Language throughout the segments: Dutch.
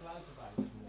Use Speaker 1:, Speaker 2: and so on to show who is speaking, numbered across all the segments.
Speaker 1: geluid erbij,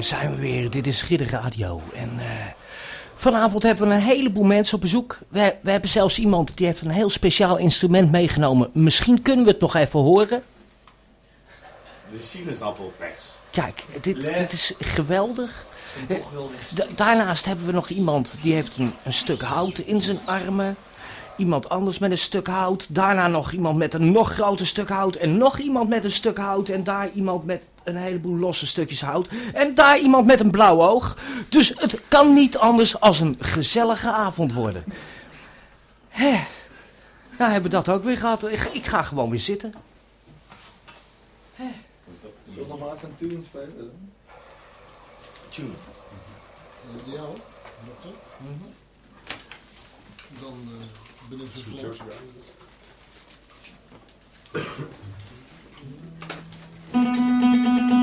Speaker 1: daar zijn we weer. Dit is Ridder Radio. En eh, vanavond hebben we een heleboel mensen op bezoek. We, we hebben zelfs iemand die heeft een heel speciaal instrument meegenomen. Misschien kunnen we het nog even horen.
Speaker 2: De sinaasappelpers.
Speaker 1: Kijk, dit, dit is geweldig. Da- daarnaast hebben we nog iemand die heeft een, een stuk hout in zijn armen. Iemand anders met een stuk hout. Daarna nog iemand met een nog groter stuk hout. En nog iemand met een stuk hout. En daar iemand met een heleboel losse stukjes hout. En daar iemand met een blauw oog. Dus het kan niet anders als een gezellige avond worden. Hè. Nou hebben we dat ook weer gehad. Ik, ik ga gewoon weer zitten.
Speaker 3: Zullen we nog maar even een tune spelen?
Speaker 2: Tune.
Speaker 3: Met jou? Dan eh, ben ik zo vlot.
Speaker 4: Thank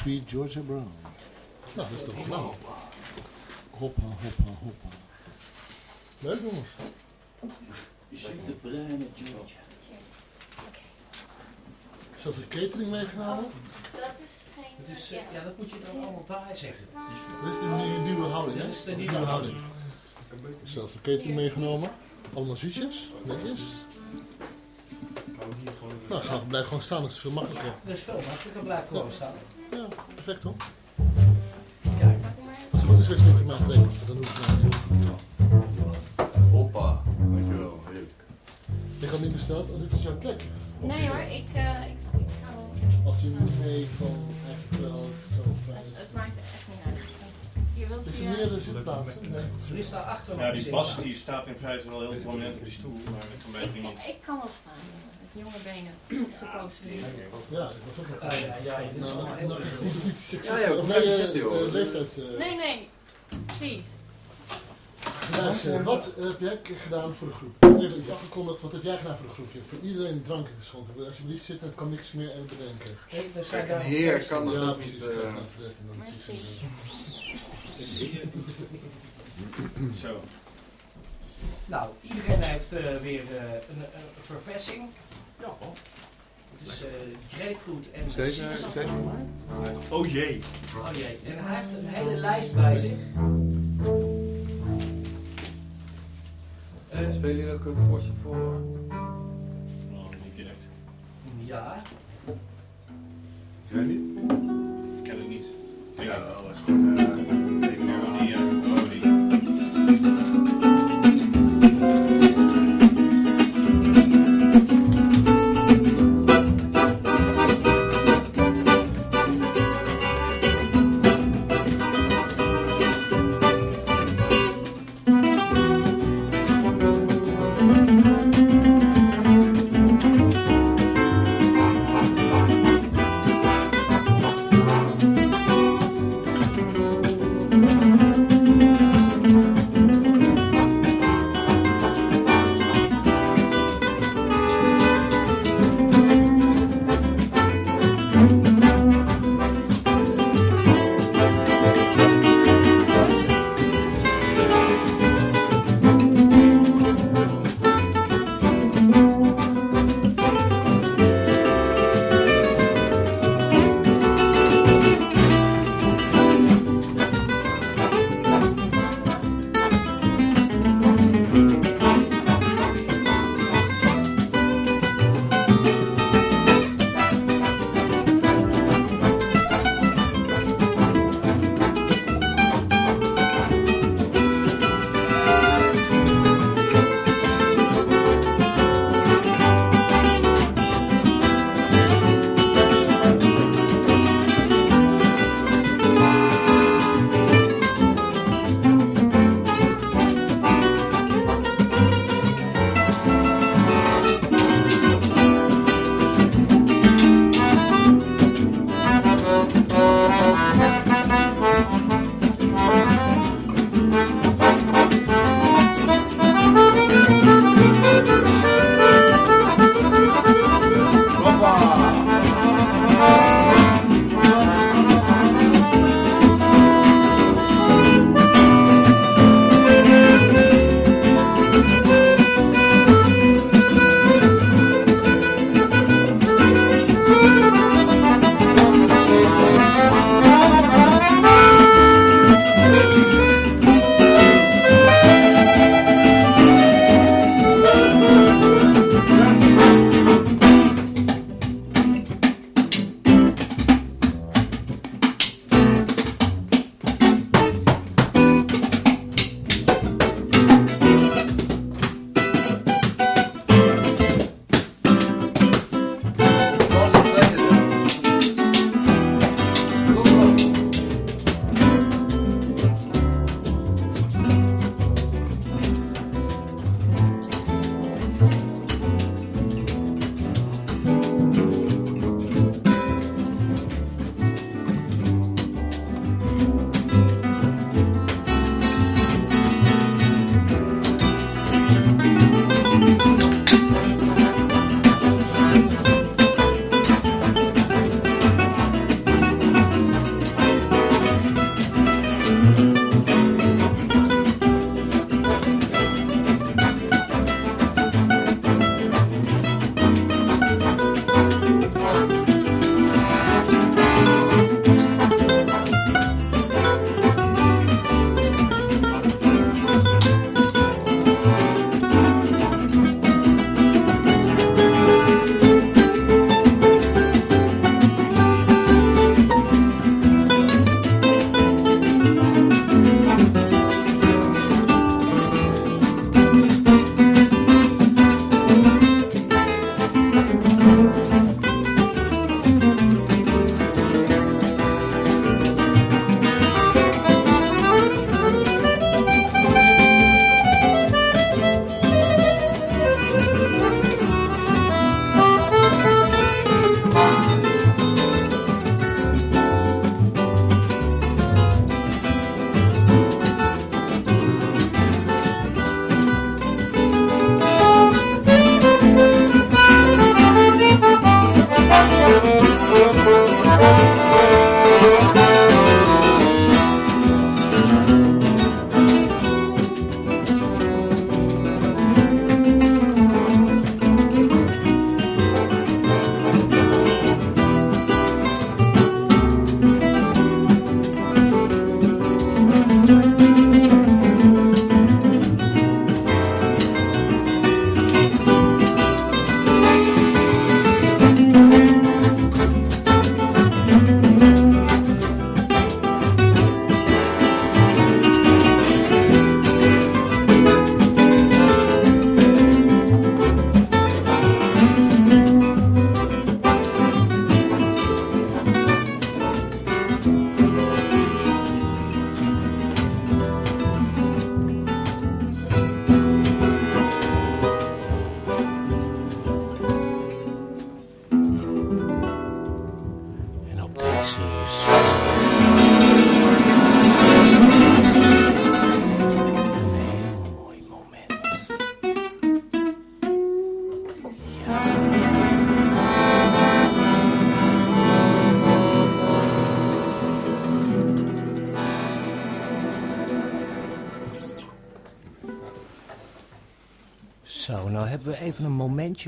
Speaker 3: Sweet Georgia Brown. Nou, dat is toch nou. Hoppa, hoppa, hoppa. Leuk jongens.
Speaker 4: De bruine Georgia.
Speaker 3: Is dat een catering meegenomen?
Speaker 5: Dat is geen...
Speaker 1: Dat is,
Speaker 5: ja.
Speaker 1: eh, ja, dat moet je dan allemaal daar zeggen.
Speaker 3: Dit is de nieuwe, nieuwe houding, hè?
Speaker 1: Dit is de nieuwe
Speaker 3: houding. Zelfs de catering meegenomen. Allemaal zoetjes, netjes. Nou, ga, blijf gewoon staan, dat is veel makkelijker.
Speaker 1: Dat is veel makkelijker, blijf gewoon staan.
Speaker 3: Ja, perfect hoor.
Speaker 1: Kijk.
Speaker 3: Als het goed is, is het niet te maken rekenen. Dan hoef ik nou niet.
Speaker 2: Hoppa. Dankjewel. Heerlijk.
Speaker 3: Je gaat niet besteld, oh, dit is jouw plek.
Speaker 5: Nee hoor, ik, eh, ik, ik ga wel...
Speaker 3: Als je nee van eigenlijk wel zo fijn
Speaker 5: Het, het maakt er echt niet uit. Je wilt
Speaker 3: Is
Speaker 5: je...
Speaker 3: er meerdere zitplaatsen? Nee.
Speaker 1: Er is daar achter
Speaker 2: Ja,
Speaker 1: een
Speaker 2: die
Speaker 1: zitplaats.
Speaker 2: Bas die staat in feite wel heel prominent op die stoel, maar dat kan mij
Speaker 5: ik,
Speaker 2: niet.
Speaker 5: ik kan wel staan. Jonge benen. Supposed to be.
Speaker 3: Ja, dat was ook nog
Speaker 1: Ah, ja, ja,
Speaker 3: Nou, niet succes.
Speaker 6: Ja, ja, hoe
Speaker 3: nee,
Speaker 6: je
Speaker 3: eh, eh, leeftijd. eh.
Speaker 5: Nee, nee. Please.
Speaker 3: Luister, wat heb jij gedaan voor de groep? Even iets afgekondigd, wat heb jij gedaan voor de groep? Je hebt voor iedereen drank geschonken. Alsjeblieft zitten, ik kan niks meer even bedenken.
Speaker 6: Kijk, een heer kan dat
Speaker 3: Ja, precies.
Speaker 6: niet...
Speaker 3: het
Speaker 5: Merci.
Speaker 2: Zo.
Speaker 1: Nou, iedereen heeft eh, weer een, een verversing. Ja. Het is eh grapefruit en
Speaker 6: eh, voor mij?
Speaker 2: Oh jee.
Speaker 1: Oh jee, en hij heeft een hele lijst bij zich. Eh,
Speaker 6: Spelen jullie ook een voorstel voor?
Speaker 2: Nou, niet direct.
Speaker 1: ja,
Speaker 6: Jij niet?
Speaker 2: Ik ken het niet.
Speaker 6: Ja. Dat is gewoon...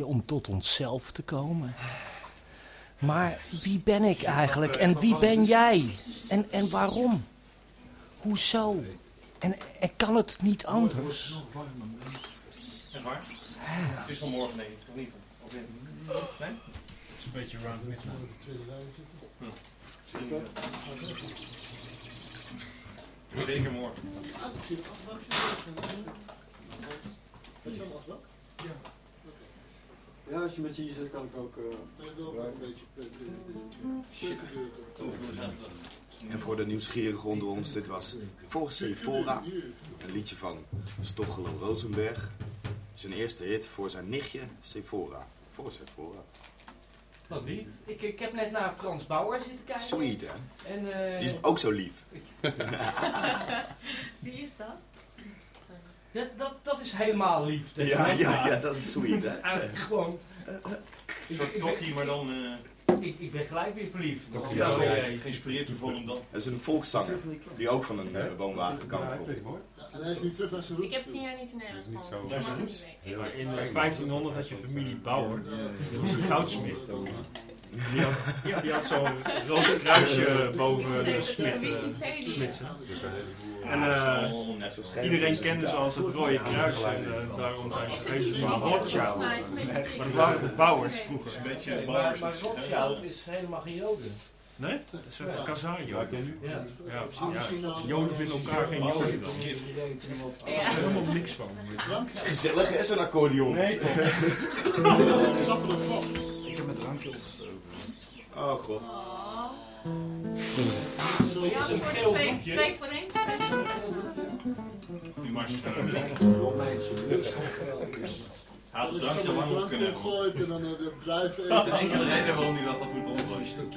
Speaker 1: momentje om tot onszelf te komen. Maar wie ben ik eigenlijk en wie ben jij? En, en waarom? Hoezo? En, en kan het niet anders?
Speaker 2: Echt waar? Het is van morgen, nee. Of niet? Of niet? Nee?
Speaker 7: Het is een beetje round midnight.
Speaker 2: Eh, Zeker morgen.
Speaker 3: Ah, ik zie de afwachting. Weet je wel afwak?
Speaker 6: Ja, als je met je zit, kan ik ook. eh,
Speaker 3: wel een beetje. eh,
Speaker 8: En voor de nieuwsgierigen onder ons, dit was voor Sephora, een liedje van Stochelo Rosenberg. Zijn eerste hit voor zijn nichtje Sephora. Voor Sephora.
Speaker 1: Wat lief. Ik, ik heb net naar Frans Bauer zitten kijken.
Speaker 8: Sweet hè?
Speaker 1: En, eh,
Speaker 8: Die is ook zo lief.
Speaker 5: Wie is dat?
Speaker 1: Dat, dat, dat is helemaal lief. dat je
Speaker 8: Ja, ja, ja, dat is sweet
Speaker 1: Dat is
Speaker 8: hè?
Speaker 1: eigenlijk gewoon... eh, eh,
Speaker 2: Een soort tokkie, maar dan
Speaker 1: ik, ik ben gelijk weer verliefd.
Speaker 2: uh,
Speaker 8: Ja,
Speaker 2: geïnspireerd door Volendam.
Speaker 8: Dat is een volkszanger die ook van een eh, woonwagenkant komt.
Speaker 3: Ja, en hij is nu terug naar zijn
Speaker 5: Ik
Speaker 3: roots.
Speaker 5: heb tien jaar niet in Nederland
Speaker 6: Dat is niet
Speaker 5: gewoond. Ik Ik-
Speaker 7: in eh, 1500 had je familie Bauer. Dat was een goudsmid. Die had, ja, die had zo'n rood kruisje boven de smid. eh, smidsen. En eh, iedereen kende ze als het rode kruis. En eh, daarom zijn
Speaker 5: Is
Speaker 7: ze maar Rothschild.
Speaker 5: Maar is
Speaker 7: dat waren de Bauers
Speaker 2: Het
Speaker 7: vroeger.
Speaker 2: is een beetje
Speaker 1: Nee, maar, Rothschild is helemaal geen Joden.
Speaker 7: Nee? Dat is.
Speaker 1: Ja.
Speaker 7: Ja, precies. Ja. Joden vinden elkaar geen Joden dan.
Speaker 5: Ja.
Speaker 7: helemaal niks van.
Speaker 8: Gezellig is een accordeon.
Speaker 2: Nee, toch?
Speaker 3: Sappelen.
Speaker 6: Ik heb met drankje opgestoken.
Speaker 8: Oh god.
Speaker 5: Oh.
Speaker 3: Zo
Speaker 5: Ja,
Speaker 1: een
Speaker 5: voor de twee, voor één special.
Speaker 2: Naar beneden. Hij had het drankje lang op kunnen
Speaker 3: opgooien en dan de eten.
Speaker 2: enkele reden waarom hij dat had moeten oplossen.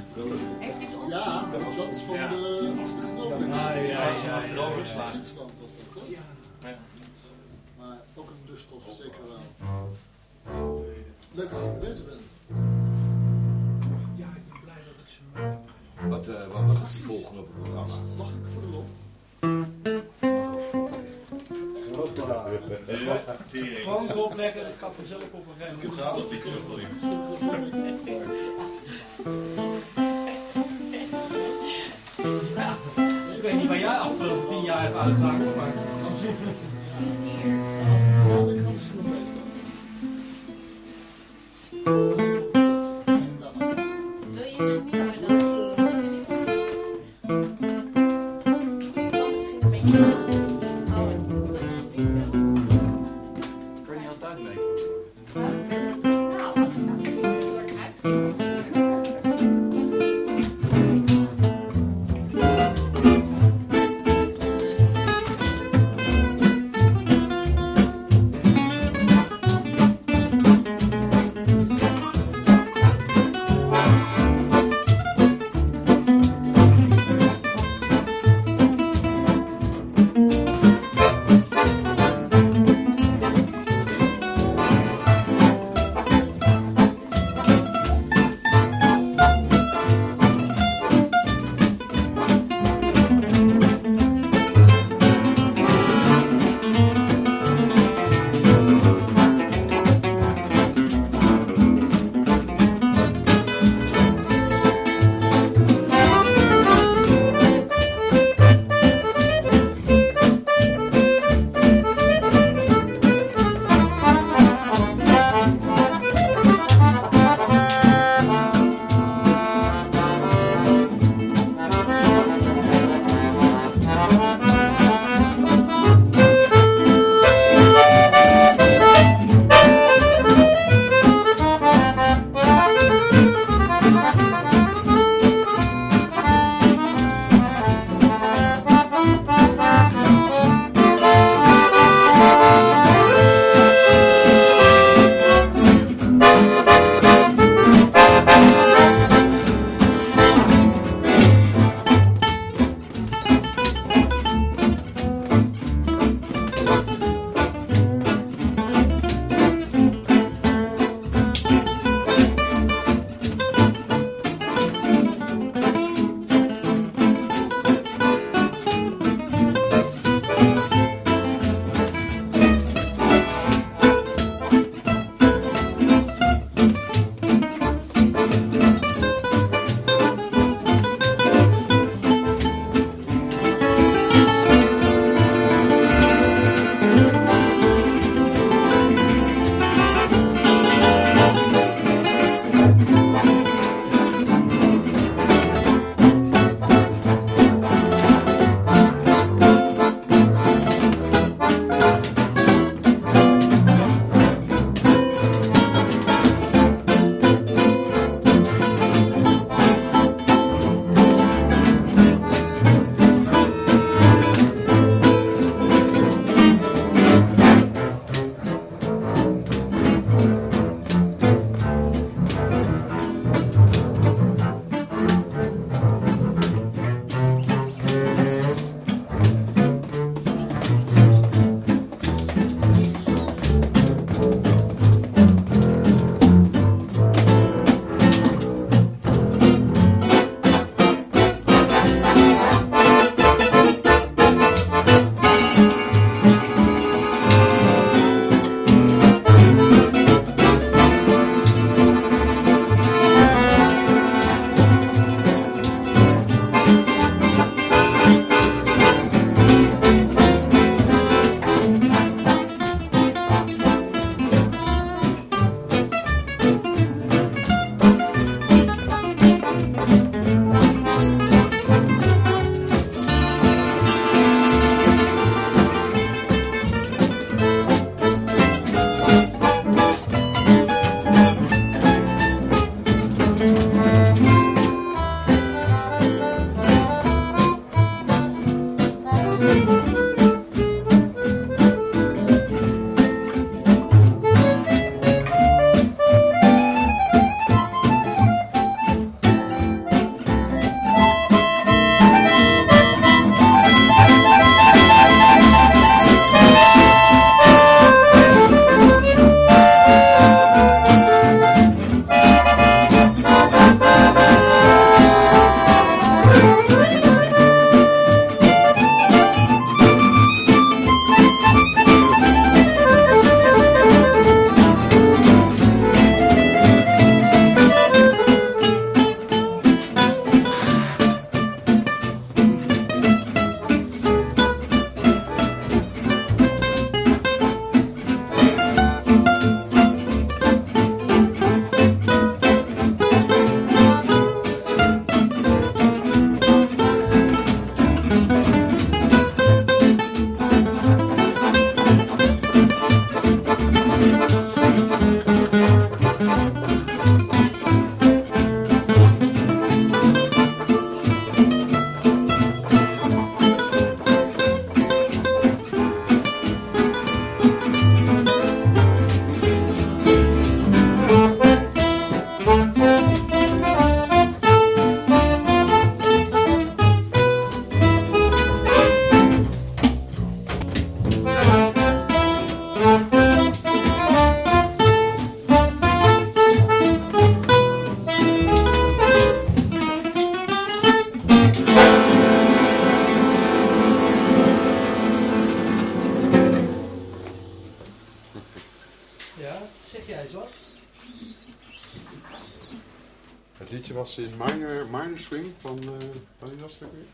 Speaker 5: Heeft?
Speaker 3: Ja, dat is van
Speaker 2: Ja.
Speaker 3: de Astrid
Speaker 1: Ah, ja,
Speaker 2: Ja,
Speaker 1: ja, ja.
Speaker 2: achterover geslagen.
Speaker 3: Zwitserland was dat, toch?
Speaker 2: Ja.
Speaker 3: Maar ook een luststof, zeker wel. Leuk dat je bezig bent.
Speaker 8: Wat, eh, wat, wat is het volgende op het programma?
Speaker 3: Mag ik voor de lol?
Speaker 2: Tering.
Speaker 1: Gewoon erop leggen, het gaat vanzelf op een gegeven moment.
Speaker 2: gaat alweer?
Speaker 1: Ik weet niet waar jij afgelopen tien jaar hebt uitgehaald, maar...
Speaker 9: was in minor, minor swing van, eh van weer?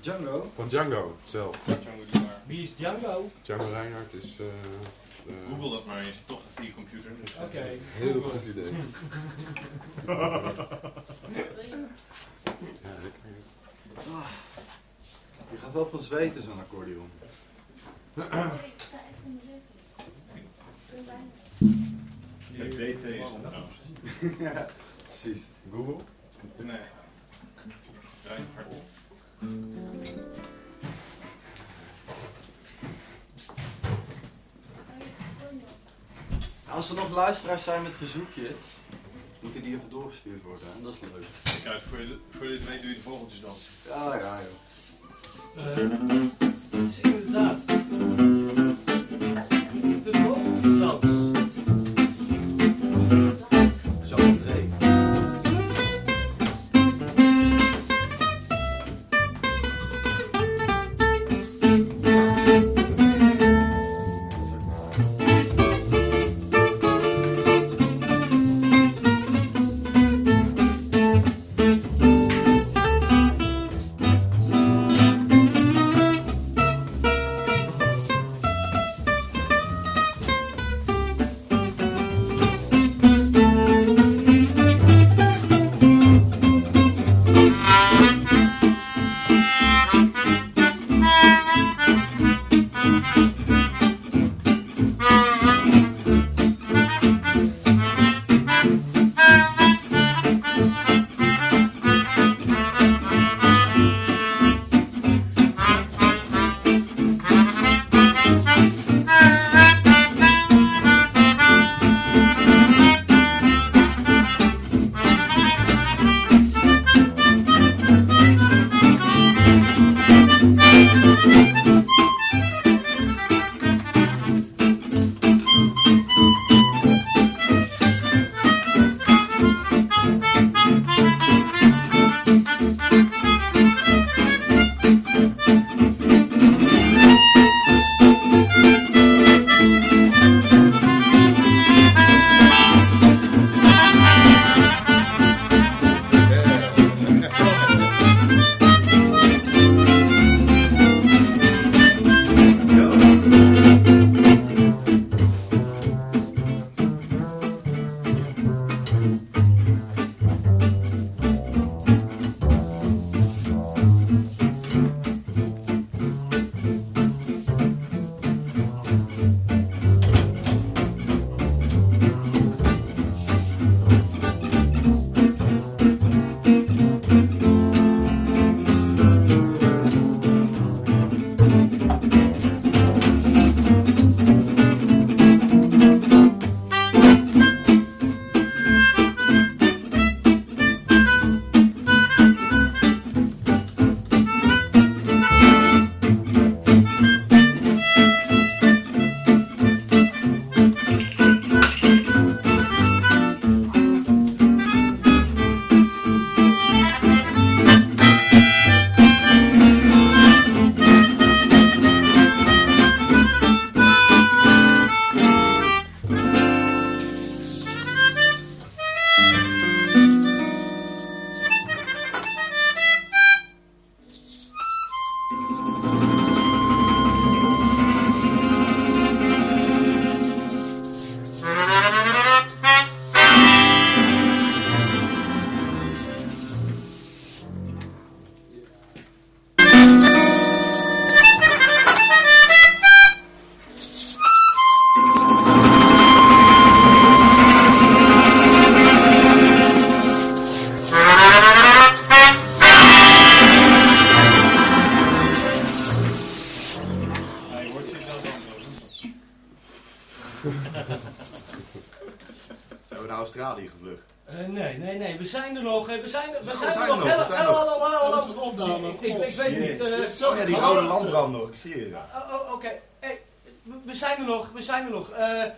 Speaker 6: Django.
Speaker 9: Van Django zelf.
Speaker 2: Django.
Speaker 1: Wie is Django?
Speaker 9: Django Reinhardt is... eh eh,
Speaker 2: Google dat maar eens, toch via je computer. Dus,
Speaker 1: Oké.
Speaker 9: Heel goed idee.
Speaker 5: Je?
Speaker 9: Ja, lekker.
Speaker 6: Je gaat wel van zweten zo'n accordeon.
Speaker 2: Ja, BT is het
Speaker 6: ja, precies.
Speaker 9: Google?
Speaker 2: Nee.
Speaker 6: Als er nog luisteraars zijn met verzoekjes, moeten die even doorgestuurd worden. En dat is leuk.
Speaker 2: Kijk uit, voor je, voor dit weet doe je de vogeltjes dansen.
Speaker 6: Ja, ja, joh.
Speaker 1: Eh, het is inderdaad.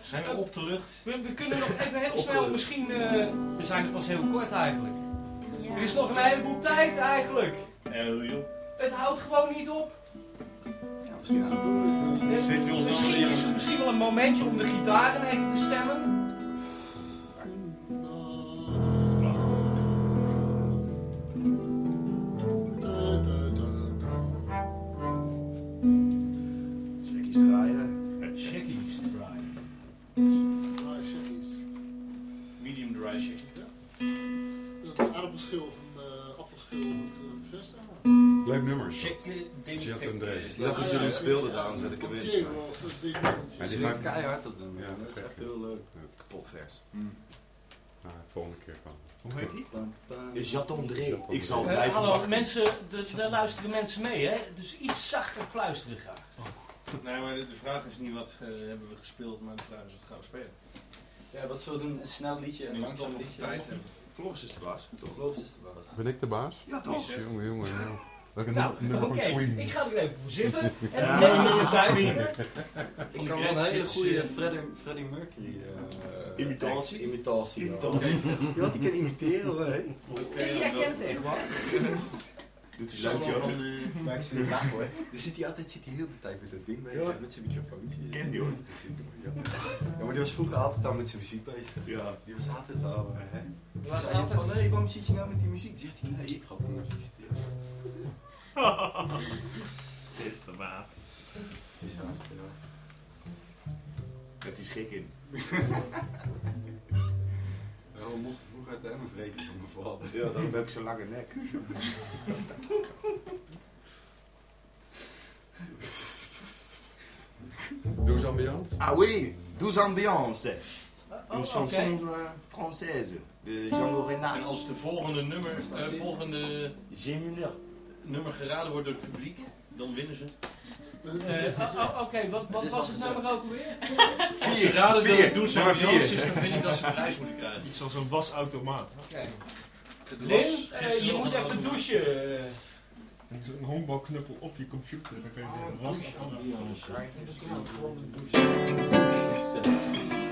Speaker 1: Zijn we
Speaker 3: op
Speaker 2: de lucht?
Speaker 1: we, we kunnen nog even heel snel, misschien... eh, we zijn er pas heel kort eigenlijk. Er is nog een heleboel tijd eigenlijk.
Speaker 2: Eh, joh.
Speaker 1: Het houdt gewoon niet op.
Speaker 6: Ja, misschien aan het
Speaker 1: Eh, misschien is het misschien wel een momentje om de gitaren even te stemmen.
Speaker 2: Medium dry shaking.
Speaker 3: Een aardappelschil van uh, appelschil met uh, Vesta.
Speaker 9: Leuk nummer. Jet en Dre.
Speaker 8: Ik dacht dat jullie speelden, daarom zet ik hem in.
Speaker 3: Of
Speaker 9: Maar die maakt-
Speaker 6: keihard dat nummer.
Speaker 9: Ja,
Speaker 6: dat is echt heel leuk.
Speaker 8: Kapot vers.
Speaker 9: Ah, volgende keer van.
Speaker 7: Hoe heet die?
Speaker 8: Jatondré. Ik zal
Speaker 1: Eh,
Speaker 8: blijven
Speaker 1: hallo, mensen, de- daar luisteren mensen mee, hè? Dus iets zachter fluisteren graag.
Speaker 2: Nee, maar de, de vraag is niet wat eh, hebben we gespeeld, maar de vraag is wat gaan we spelen.
Speaker 6: Ja, wat zullen we doen? Een snel liedje en een langzaam liedje.
Speaker 2: tijd.
Speaker 8: Floris is de baas.
Speaker 6: Toch geloof is de baas.
Speaker 9: Ben ik de baas?
Speaker 8: Ja, toch?
Speaker 9: Jongen, jongen, jongen. Welke
Speaker 1: Nou,
Speaker 9: nummer
Speaker 1: oké,
Speaker 9: van Queen?
Speaker 1: ik ga er even voor zitten. En dan neem ik duiven.
Speaker 6: Ik kan wel een hele goede Freddie, Freddie Mercury eh,
Speaker 8: Imitatie?
Speaker 6: imitatie. ja.
Speaker 8: Ja, die kan imiteren hoor. hè.
Speaker 1: Nee, jij kent het echt wel.
Speaker 8: Doet hij
Speaker 6: Zo eh, maakt ze weer hoor. Dan zit hij altijd zit hij heel de tijd met dat ding bezig,
Speaker 8: Ja.
Speaker 6: met zijn microfoon.
Speaker 8: Ken die hoor.
Speaker 6: Ja. ja, maar die was vroeger altijd al met zijn muziek bezig.
Speaker 8: Ja.
Speaker 6: Die was altijd al, eh, hè. Dan
Speaker 1: was
Speaker 6: zei hij van,
Speaker 1: altijd...
Speaker 6: hé, waarom zit je nou met die muziek? Zegt hij, nee, ik had de muziek zitten.
Speaker 7: Is de maat.
Speaker 6: Ja, ja.
Speaker 8: Met die schik in.
Speaker 6: Ja, we vroeger uit de emmer vreten van mijn vader.
Speaker 8: Ja, dan heb ik zo'n lange nek.
Speaker 9: Doe eens ambiance.
Speaker 8: Ah oui, douze ambiance.
Speaker 1: Oh,
Speaker 8: Une
Speaker 1: oké.
Speaker 8: chanson euh, française de Django
Speaker 2: En
Speaker 8: Reinhardt.
Speaker 2: als de volgende nummer, eh, volgende nummer geraden wordt door het publiek, dan winnen ze.
Speaker 1: Eh, oh, oh, Oké, wat, wat was het nummer ook alweer?
Speaker 2: Als ze raden
Speaker 8: vier,
Speaker 2: welke doe
Speaker 8: nummer vier.
Speaker 2: is, dan vind ik dat ze een prijs moeten krijgen.
Speaker 7: Iets als een wasautomaat.
Speaker 1: Oké.
Speaker 2: Het
Speaker 1: Lin,
Speaker 2: was
Speaker 1: eh, je moet
Speaker 2: een
Speaker 1: even douchen.
Speaker 7: zo'n honkbalknuppel op je computer. Dan kun je zeggen, wasautomaat.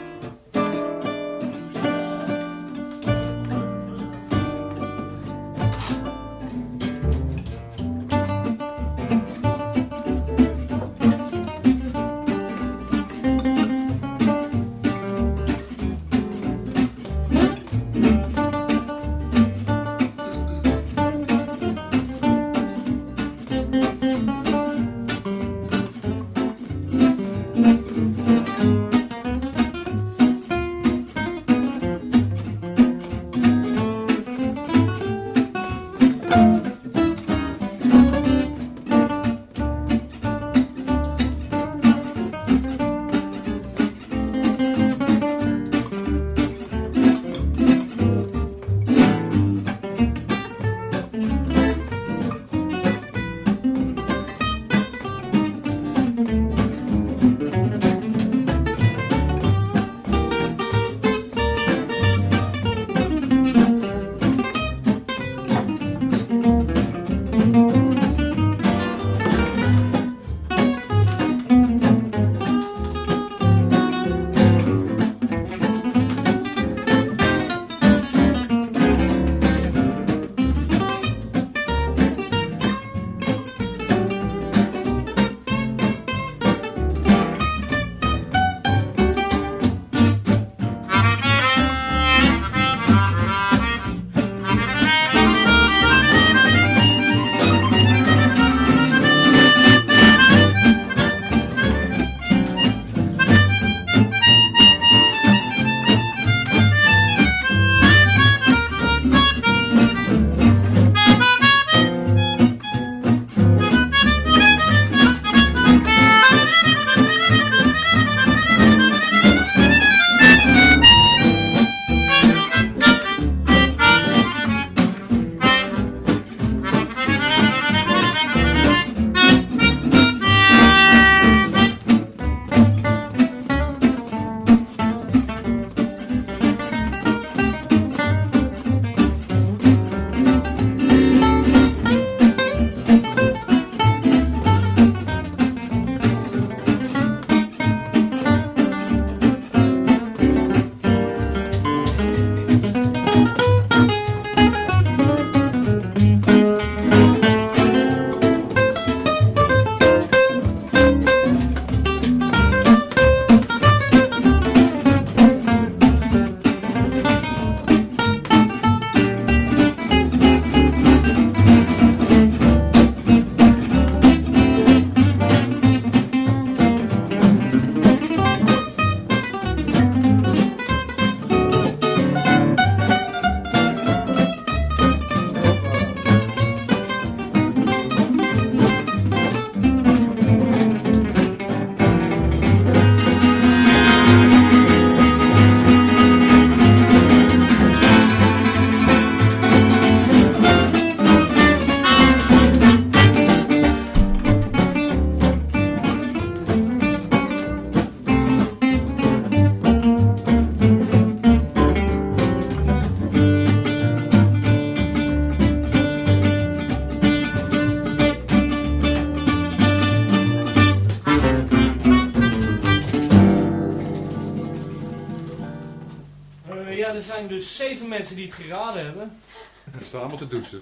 Speaker 1: Zijn dus zeven mensen die het geraden hebben.
Speaker 9: We staan allemaal te douchen.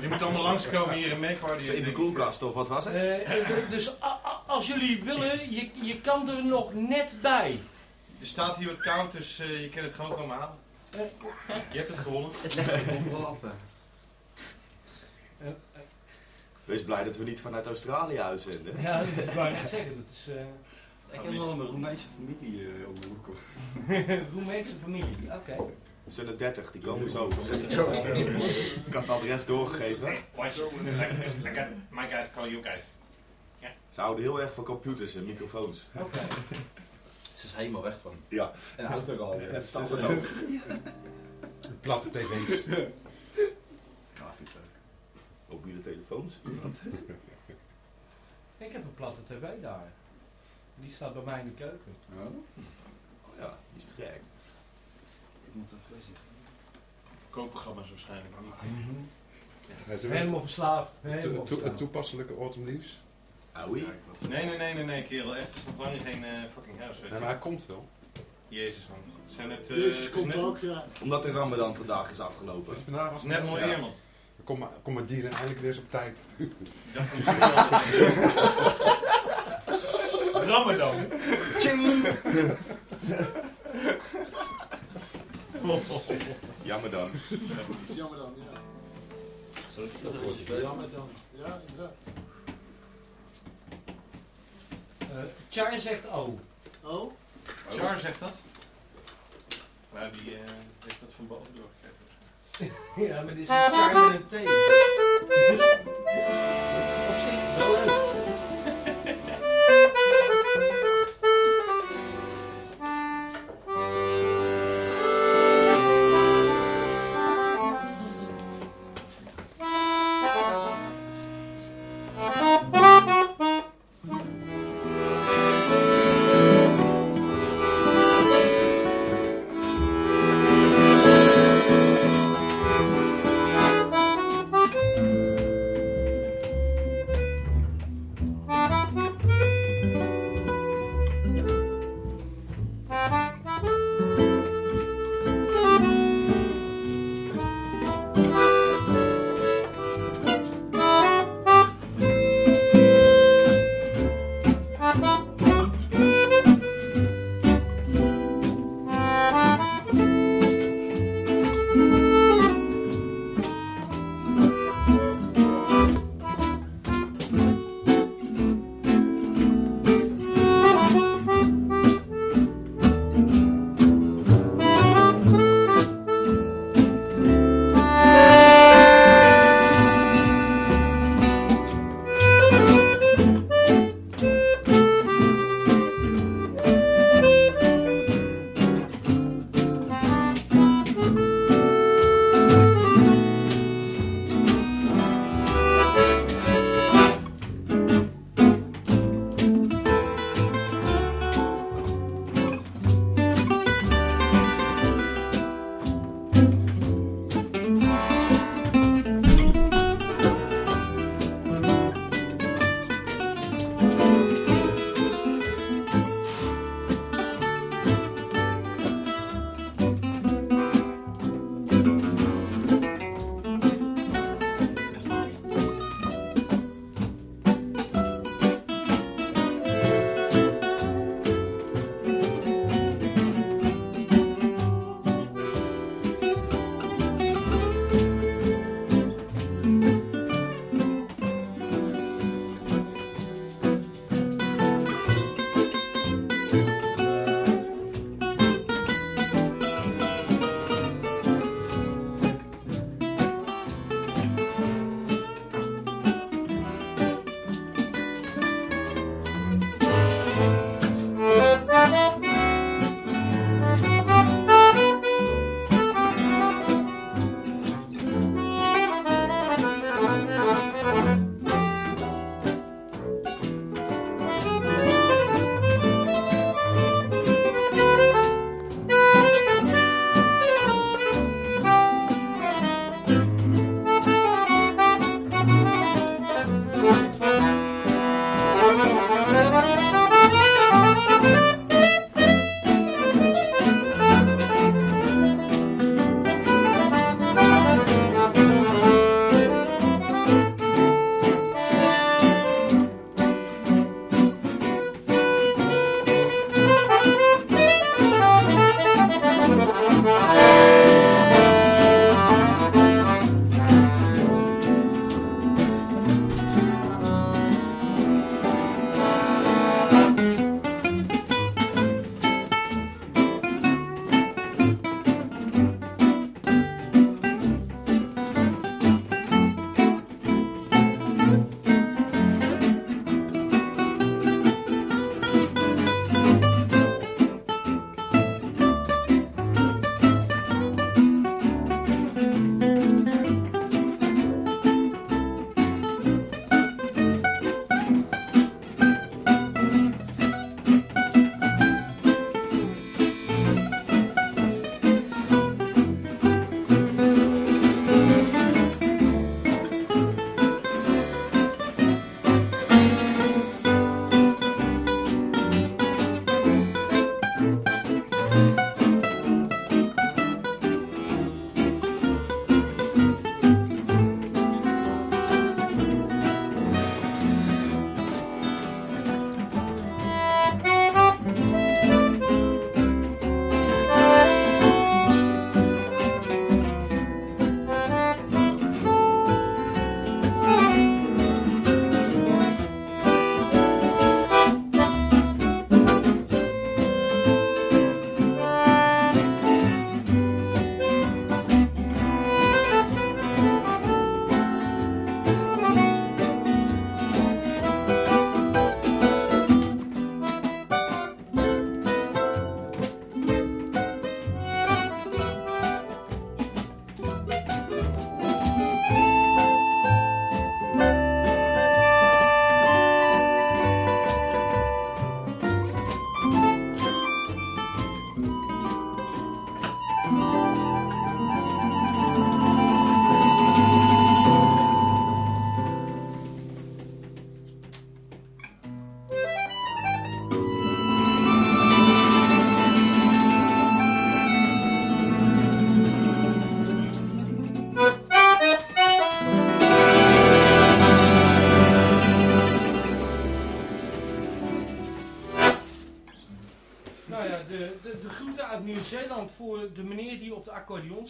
Speaker 2: Die moeten allemaal langskomen hier in Make
Speaker 8: Zeven koelkasten of wat was het?
Speaker 1: Eh, eh, dus als jullie willen, je, je kan er nog net bij.
Speaker 2: Er staat hier wat koud, dus je kan het gewoon komen halen. Je hebt het gewonnen.
Speaker 6: Het legt
Speaker 1: eh, eh,
Speaker 8: Wees blij dat we niet vanuit Australië uitzenden.
Speaker 1: ja, dat ik net zeggen. Dat is eh
Speaker 6: Ik heb wel een Roemeense familie eh, om de hoek.
Speaker 1: Roemeense familie. Oké.
Speaker 8: Er zijn er 30, die komen zo. Ik had het adres doorgegeven.
Speaker 2: My guys call you guys.
Speaker 8: Ze houden heel erg van computers en microfoons.
Speaker 1: Oké.
Speaker 6: Ze is helemaal weg van.
Speaker 8: Ja.
Speaker 6: En auto al.
Speaker 8: Ja, dat het ook.
Speaker 9: Platte tv.
Speaker 8: Ja, vind ik leuk. Mobiele telefoons.
Speaker 1: Ik heb een platte tv daar. Die staat bij mij in de keuken.
Speaker 6: Oh,
Speaker 8: Oh ja, die is te gek.
Speaker 6: ik moet even zitten.
Speaker 2: Koopprogramma's waarschijnlijk niet.
Speaker 9: Hebben
Speaker 1: Helemaal verslaafd.
Speaker 9: to-
Speaker 1: Helemaal
Speaker 9: to- het
Speaker 1: verslaafd.
Speaker 9: toepasselijke autumn leaves.
Speaker 8: Oei.
Speaker 2: Nee, nee, nee, nee, nee, kerel. Echt, het is nog lang geen eh, fucking huis. Weet
Speaker 9: Nee, maar hij komt wel.
Speaker 2: Jezus man. Zijn het, eh,
Speaker 3: Jezus komt
Speaker 2: net,
Speaker 3: ook, ja.
Speaker 8: Omdat de Ramadan vandaag is afgelopen.
Speaker 9: Dus vandaag
Speaker 2: Het
Speaker 9: was
Speaker 2: is net mooi
Speaker 8: Ja.
Speaker 2: man.
Speaker 9: Kom maar, kom maar dieren eindelijk weer eens op tijd.
Speaker 2: Dat-
Speaker 1: Ramadan.
Speaker 8: Tjing! Jammer dan.
Speaker 3: Jammer dan, ja.
Speaker 6: Dat is jammer dan.
Speaker 3: Ja, inderdaad.
Speaker 1: Eh Char zegt oh.
Speaker 3: Oh,
Speaker 2: Char zegt dat. Maar die eh, heeft dat van boven doorgegeven.
Speaker 1: Ja, maar dit is een Char met een T.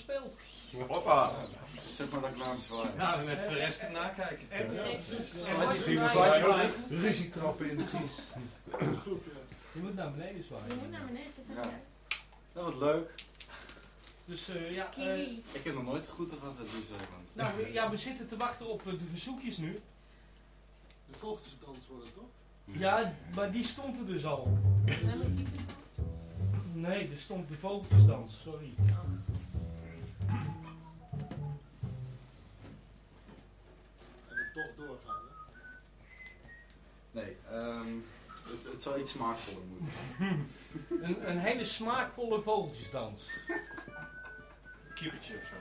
Speaker 1: speelt.
Speaker 6: Hoppa. Zeg maar dat ik naar hem zwaai.
Speaker 2: Nou, dan even de rest nakijken.
Speaker 1: En,
Speaker 2: Ja.
Speaker 1: en,
Speaker 2: Ja.
Speaker 1: en als je
Speaker 2: Ja.
Speaker 1: naar-
Speaker 2: Ja.
Speaker 3: Ruzietrappen in de kies.
Speaker 1: Je moet naar beneden zwaaien.
Speaker 5: Je moet naar beneden, ze zeggen.
Speaker 6: Dat was leuk.
Speaker 1: Dus eh, ja, eh.
Speaker 6: Ik heb nog nooit goed gehad uit Nieuw-Zeeland.
Speaker 1: nou, we- ja, we zitten te wachten op eh, de verzoekjes nu.
Speaker 3: De vogeltjesdans worden toch?
Speaker 1: Ja, maar die stond er dus al.
Speaker 5: We.
Speaker 1: Nee, er stond de vogeltjesdans, sorry.
Speaker 6: Ehm het, het zou iets smaakvoller moeten.
Speaker 1: Een, een hele smaakvolle vogeltjesdans.
Speaker 2: Kippertje of zo.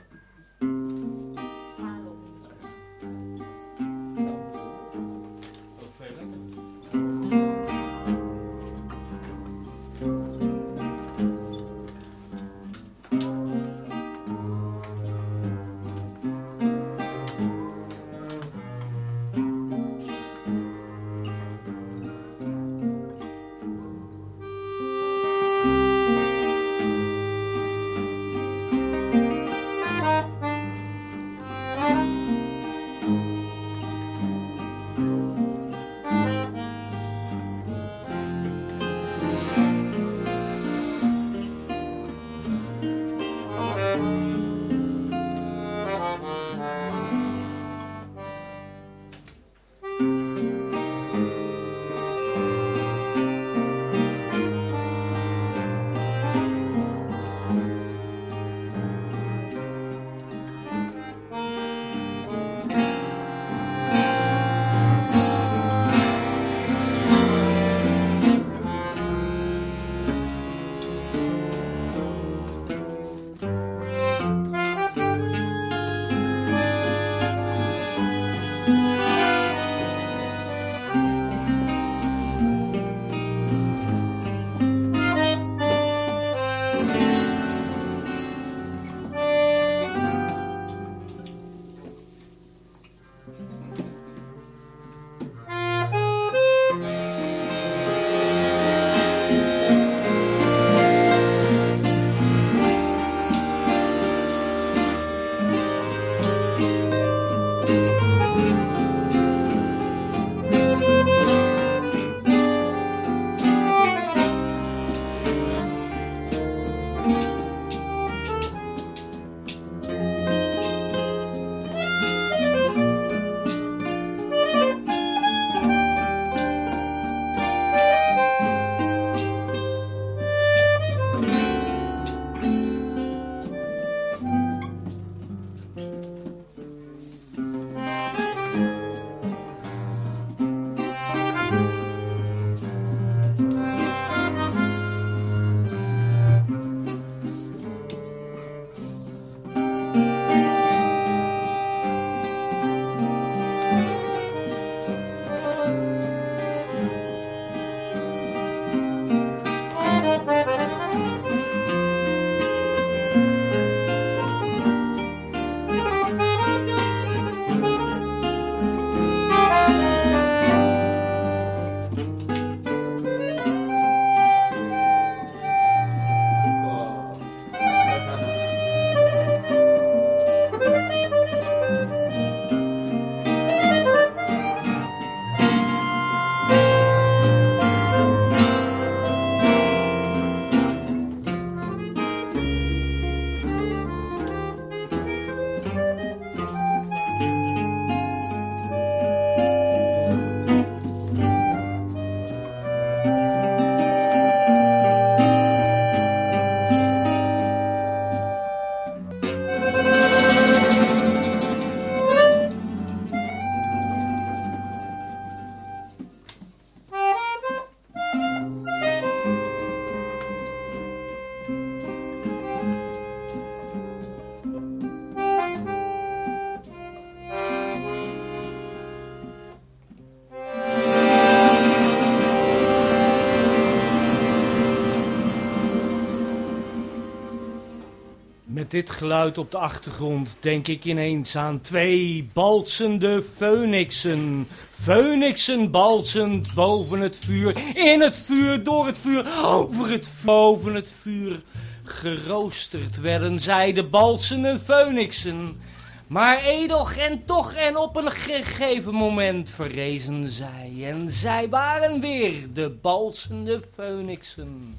Speaker 1: Dit geluid op de achtergrond denk ik ineens aan twee balsende phoenixen. Phoenixen balsend boven het vuur, in het vuur, door het vuur, over het vuur, boven het vuur. Geroosterd werden zij de balsende phoenixen. Maar edel en toch en op een gegeven moment verrezen zij. En zij waren weer de balsende phoenixen.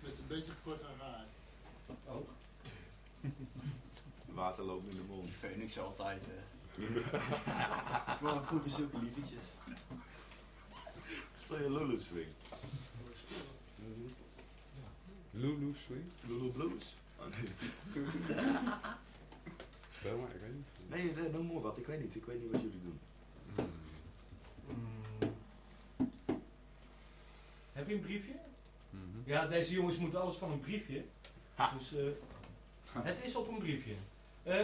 Speaker 3: Met een beetje kort haar.
Speaker 8: Water loopt in de mond.
Speaker 6: Die Phoenix altijd, hè. Het waren vroeger zulke lievertjes.
Speaker 8: Speel je Lulu Swing?
Speaker 9: Lulu Swing?
Speaker 8: Lulu Blues? Oh, nee.
Speaker 9: Spel maar, ik weet niet.
Speaker 8: nee, nee, noem maar wat. Ik weet niet. Ik weet niet wat jullie doen.
Speaker 1: Heb je een briefje?
Speaker 9: Mhm.
Speaker 1: Ja, deze jongens moeten alles van een briefje. Dus eh, het is op een briefje. Eh,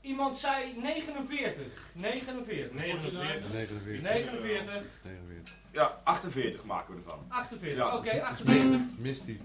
Speaker 1: iemand zei 49. 49.
Speaker 7: 49.
Speaker 9: 49.
Speaker 1: 49.
Speaker 9: 49.
Speaker 8: Ja, 48 maken we ervan.
Speaker 1: 48.
Speaker 8: Ja.
Speaker 1: Oké, 48.
Speaker 9: Misty.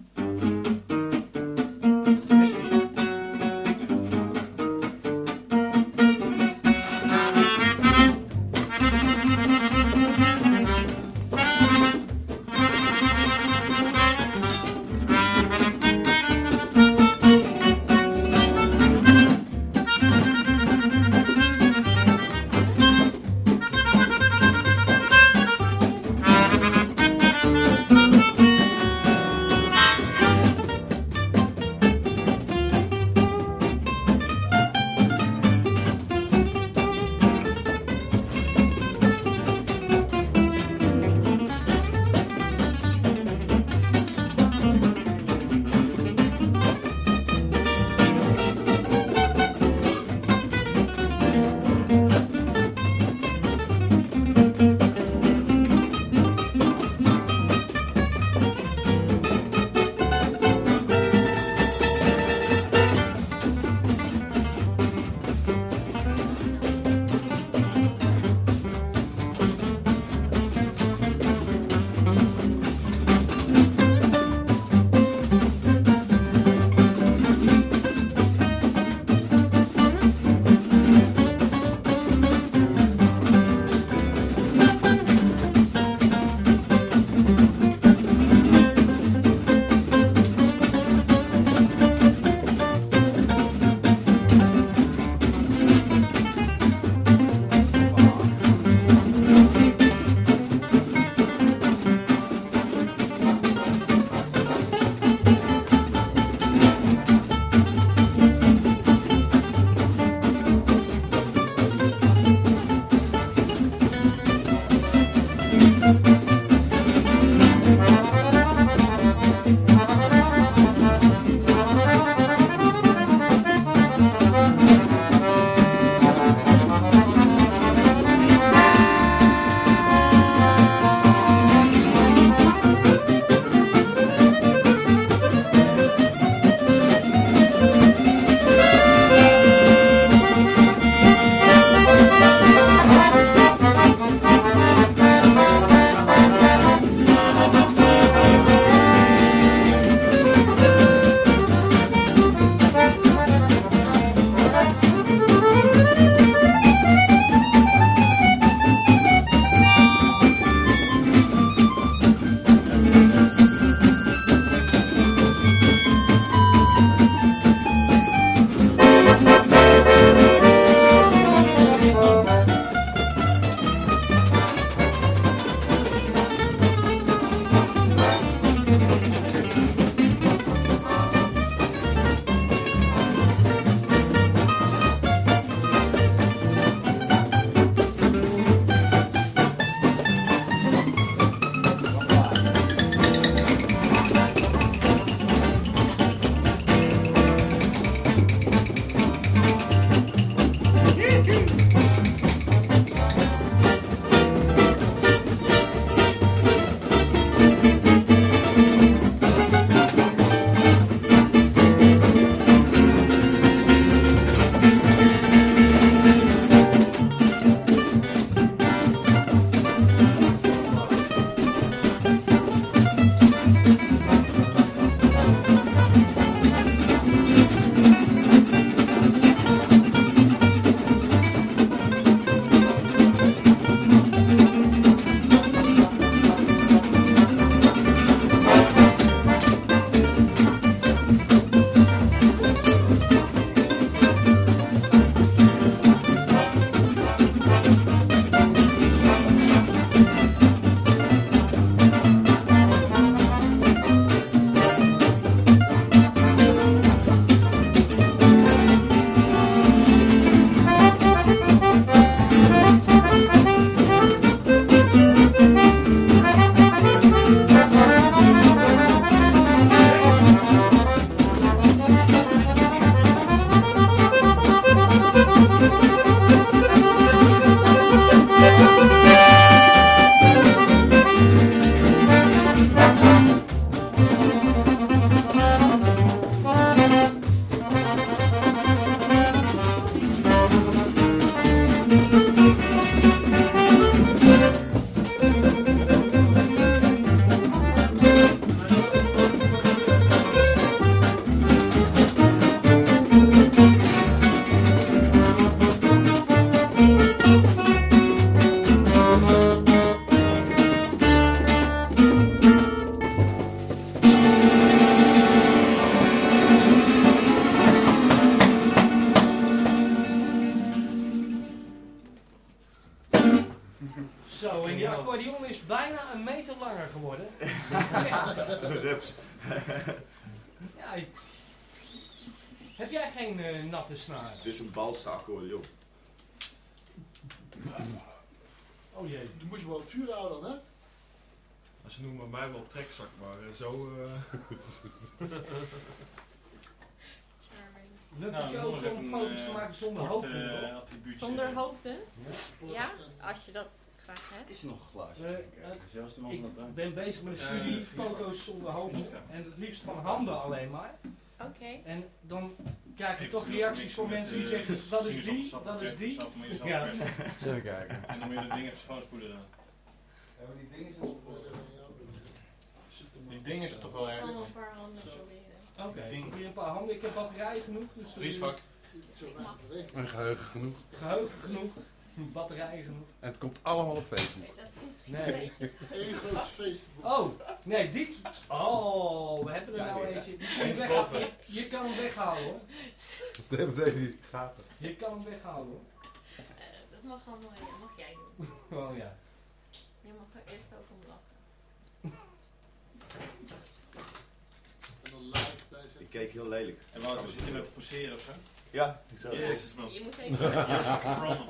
Speaker 1: Eh, snaren?
Speaker 8: Dit is een balsta accordeon.
Speaker 1: Oh jee.
Speaker 3: Dan moet je wel het vuur houden, hè?
Speaker 7: Ze noemen mij wel trekzak, maar eh, zo... eh,
Speaker 5: Charming.
Speaker 1: Lukt
Speaker 2: Nou,
Speaker 1: het je ook om
Speaker 2: even een,
Speaker 1: foto's te
Speaker 2: eh,
Speaker 1: maken zonder
Speaker 2: sport,
Speaker 1: hoofd?
Speaker 2: eh.
Speaker 5: Zonder hoofden?
Speaker 1: Ja.
Speaker 5: Ja, als je dat graag hebt.
Speaker 6: Is er nog een glaasje?
Speaker 1: Eh, eh, Ik ben bezig met een
Speaker 2: Eh,
Speaker 1: studie, foto's zonder hoofd en het liefst van handen alleen maar.
Speaker 5: Oké.
Speaker 1: En dan krijg je toch reacties van mensen die zeggen dat is die, dat is die. Ja.
Speaker 6: Even kijken.
Speaker 2: En dan moet je dat ding even schoonspoelen.
Speaker 6: Ja, maar die dingen zijn
Speaker 2: Die ding is er toch wel
Speaker 5: Ik
Speaker 2: erg.
Speaker 5: kan wel een paar handen proberen.
Speaker 1: Oké, ik een paar handen, ik heb batterijen genoeg, dus eh,
Speaker 2: Vriesvak.
Speaker 5: Ik mag.
Speaker 9: En geheugen genoeg.
Speaker 1: geheugen genoeg, batterijen genoeg.
Speaker 9: En het komt allemaal op Facebook.
Speaker 5: Nee, dat is
Speaker 1: Nee.
Speaker 3: Eén groot feest.
Speaker 1: Oh, nee, die. Oh, we hebben er
Speaker 7: Ja,
Speaker 1: nou
Speaker 7: nee,
Speaker 1: eentje. Die je, weghalen. kan hem weghalen hoor.
Speaker 9: Dat deed hij gaten.
Speaker 1: Je kan hem weghalen hoor.
Speaker 5: Eh, dat mag allemaal, ja, mag jij doen.
Speaker 1: Oh ja.
Speaker 5: Je mag er eerst ook om lachen.
Speaker 3: En dan ik bij
Speaker 8: Ik keek heel lelijk.
Speaker 2: En Wouter, zit je met poseren of zo?
Speaker 8: Ja, ik zou
Speaker 2: Jezus man.
Speaker 5: Je moet even...
Speaker 2: Ja, fucking promo.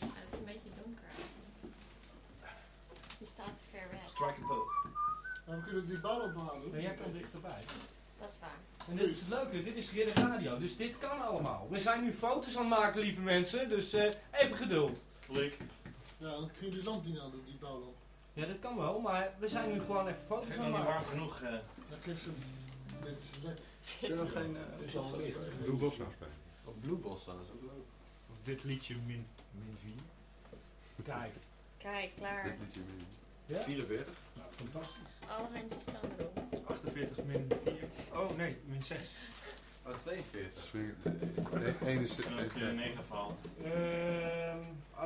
Speaker 5: Ja, het is een beetje donker. Je staat te ver weg.
Speaker 2: Strike a boat.
Speaker 3: En we kunnen die bouwland behalen.
Speaker 1: Maar jij kan dichterbij.
Speaker 5: Dat is waar.
Speaker 1: En dit is het leuke, dit is Ridder Radio, dus dit kan allemaal. We zijn nu foto's aan het maken, lieve mensen, dus eh, even geduld.
Speaker 2: Klik.
Speaker 3: Ja, dan kun je die lamp niet aan doen, die bouwlamp.
Speaker 1: Ja, dat kan wel, maar we zijn nu gewoon even foto's aan het maken.
Speaker 2: warm genoeg? eh?
Speaker 3: Dan geeft ze dit is lekker.
Speaker 6: Kunnen we geen uh,
Speaker 1: al licht.
Speaker 9: Blue Boss nou spelen.
Speaker 6: Of Blue Bossa, dat is ook leuk.
Speaker 7: Of dit liedje min, min 4.
Speaker 1: Kijk,
Speaker 5: Kijk, klaar.
Speaker 9: Dit liedje.
Speaker 1: Ja?
Speaker 8: 44.
Speaker 1: Nou, fantastisch.
Speaker 5: Alle handjes staan erop.
Speaker 7: 48 min 4. Oh nee, min 6.
Speaker 6: Oh, 42.
Speaker 9: Swing. eh, één is.
Speaker 2: En ook
Speaker 9: eh,
Speaker 2: uh, 9 verhaal.
Speaker 1: Ehm,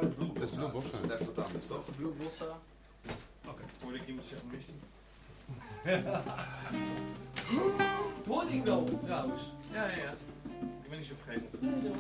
Speaker 6: Oh, Blue
Speaker 9: Dat is Blue
Speaker 6: Bossa.
Speaker 9: Bossa.
Speaker 8: Dat is wat anders, toch?
Speaker 6: Blue Bossa.
Speaker 2: Hoorde ik iemand zeggen
Speaker 1: dat hoorde ik wel trouwens.
Speaker 2: Ja, ja, ja. Ik ben niet zo vergeten.
Speaker 1: Nee,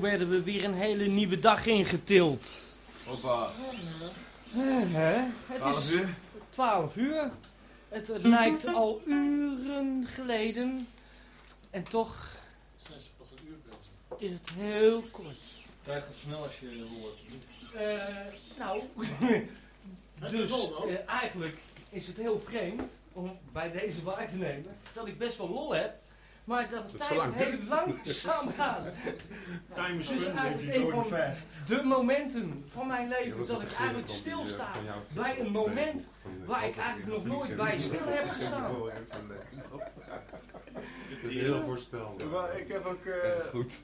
Speaker 1: werden we weer een hele nieuwe dag ingetild.
Speaker 8: Hoppa.
Speaker 1: Hè, hè? Het
Speaker 8: 12
Speaker 1: is
Speaker 8: uur?
Speaker 1: 12 uur. Het, het lijkt al uren geleden. En toch
Speaker 3: Zijn ze pas een uur bezig?
Speaker 1: is het heel kort.
Speaker 2: Tijd gaat snel als je hoort.
Speaker 1: Eh, nou, dus eh, eigenlijk is het heel vreemd om bij deze waar te nemen dat ik best wel lol heb, maar dat
Speaker 9: is
Speaker 1: tijd heel langzaam gaat.
Speaker 7: Time is
Speaker 1: Dus eigenlijk een van de momenten van mijn leven dat ik eigenlijk
Speaker 9: eh,
Speaker 1: stilsta bij een moment waar ik eigenlijk nog nooit bij stil heb gestaan.
Speaker 9: Heel voorstelbaar.
Speaker 6: Maar ik heb ook... eh,
Speaker 9: goed.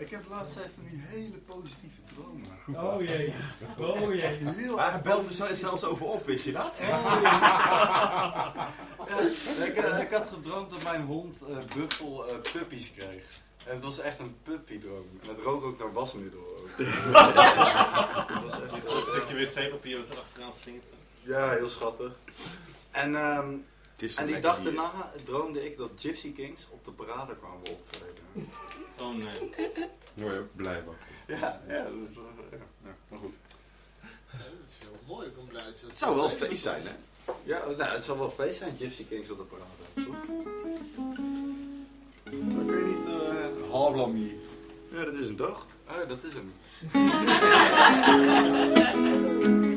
Speaker 6: Ik heb laatst even die hele positieve dromen.
Speaker 1: Oh jee, oh jee.
Speaker 6: Heel
Speaker 8: Maar hij belt er zelfs over op, wist je dat?
Speaker 6: Ja, ik, eh, ik had gedroomd dat mijn hond eh Buffel eh, puppies kreeg. En het was echt een puppydroom. En het rook ook naar wasmiddel. Ook. het was echt
Speaker 2: een stukje wc-papier wat er achteraan slinkt.
Speaker 6: Ja, heel schattig. En, ehm,
Speaker 8: Het is zo
Speaker 6: en die dag daarna droomde ik dat Gypsy Kings op de parade kwamen optreden.
Speaker 2: Oh nee.
Speaker 9: Mooi, hè? blij van.
Speaker 6: Ja, ja, dat is, wel- ja, ja, maar goed.
Speaker 3: Ja, dat is heel mooi. Ik ben blij dat je dat
Speaker 6: Het zou wel feest zijn, hè? Ja, nou, het zou wel feest zijn, Gypsy Kings op de parade. Dan kun je niet uh, Harlem hier.
Speaker 8: Ja, dat is een dag.
Speaker 6: Oh, dat is hem.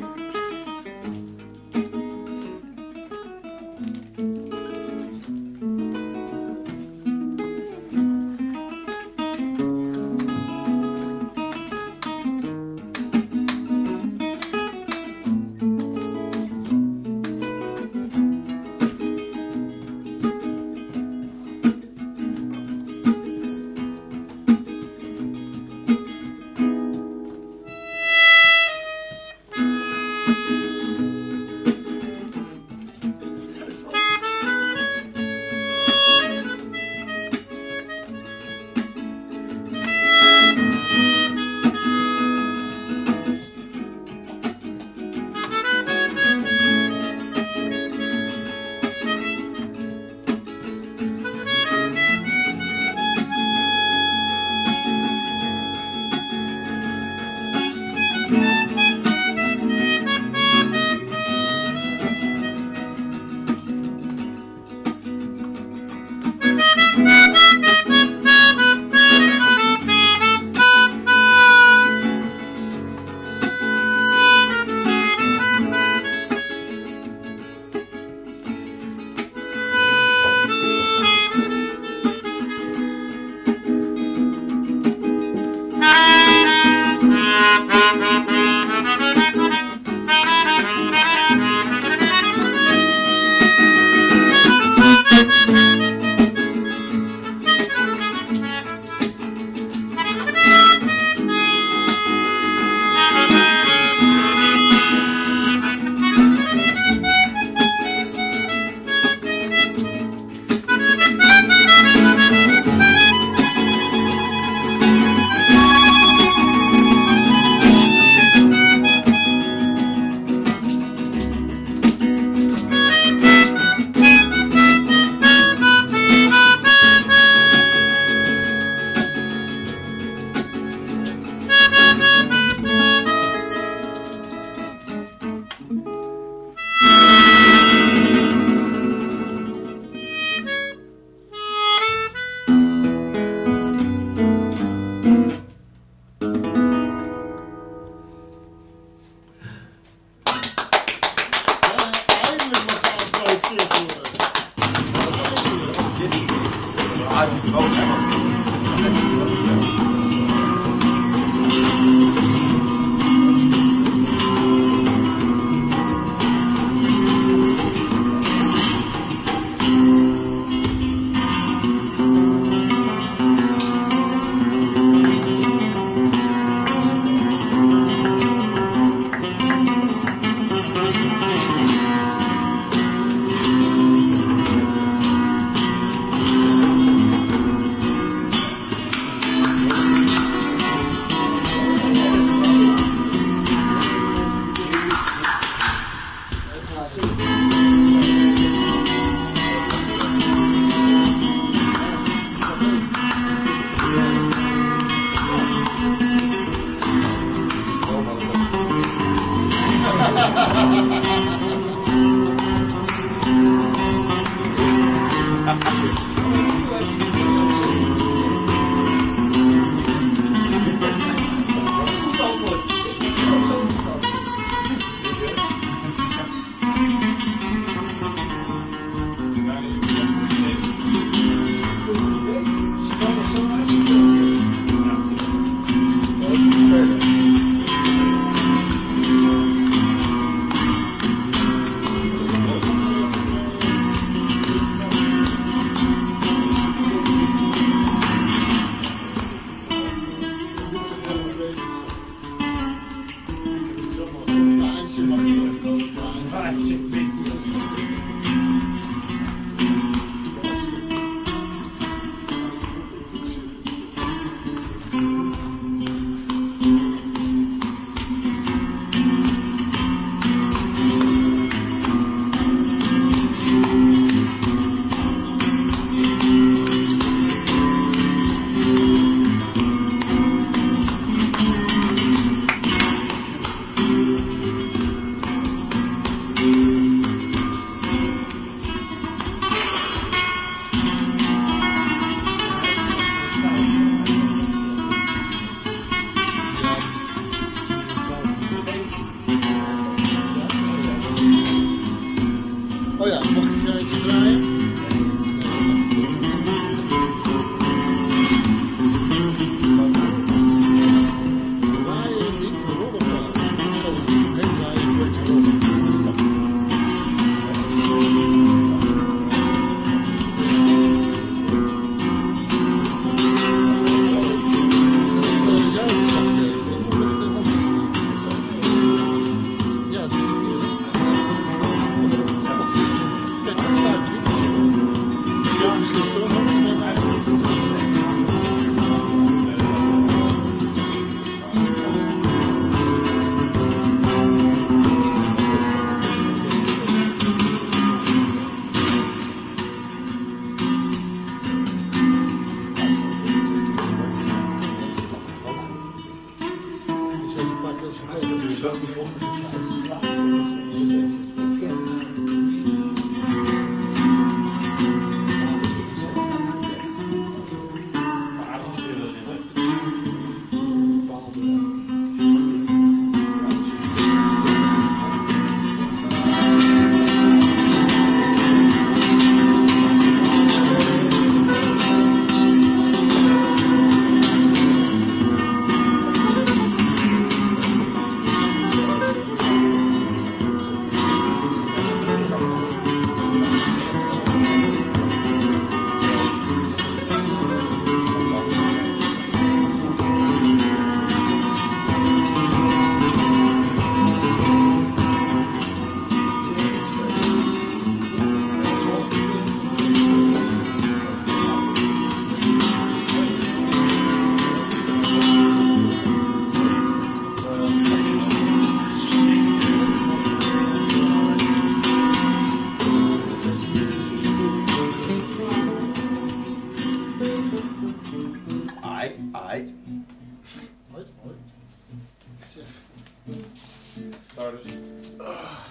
Speaker 9: Ugh.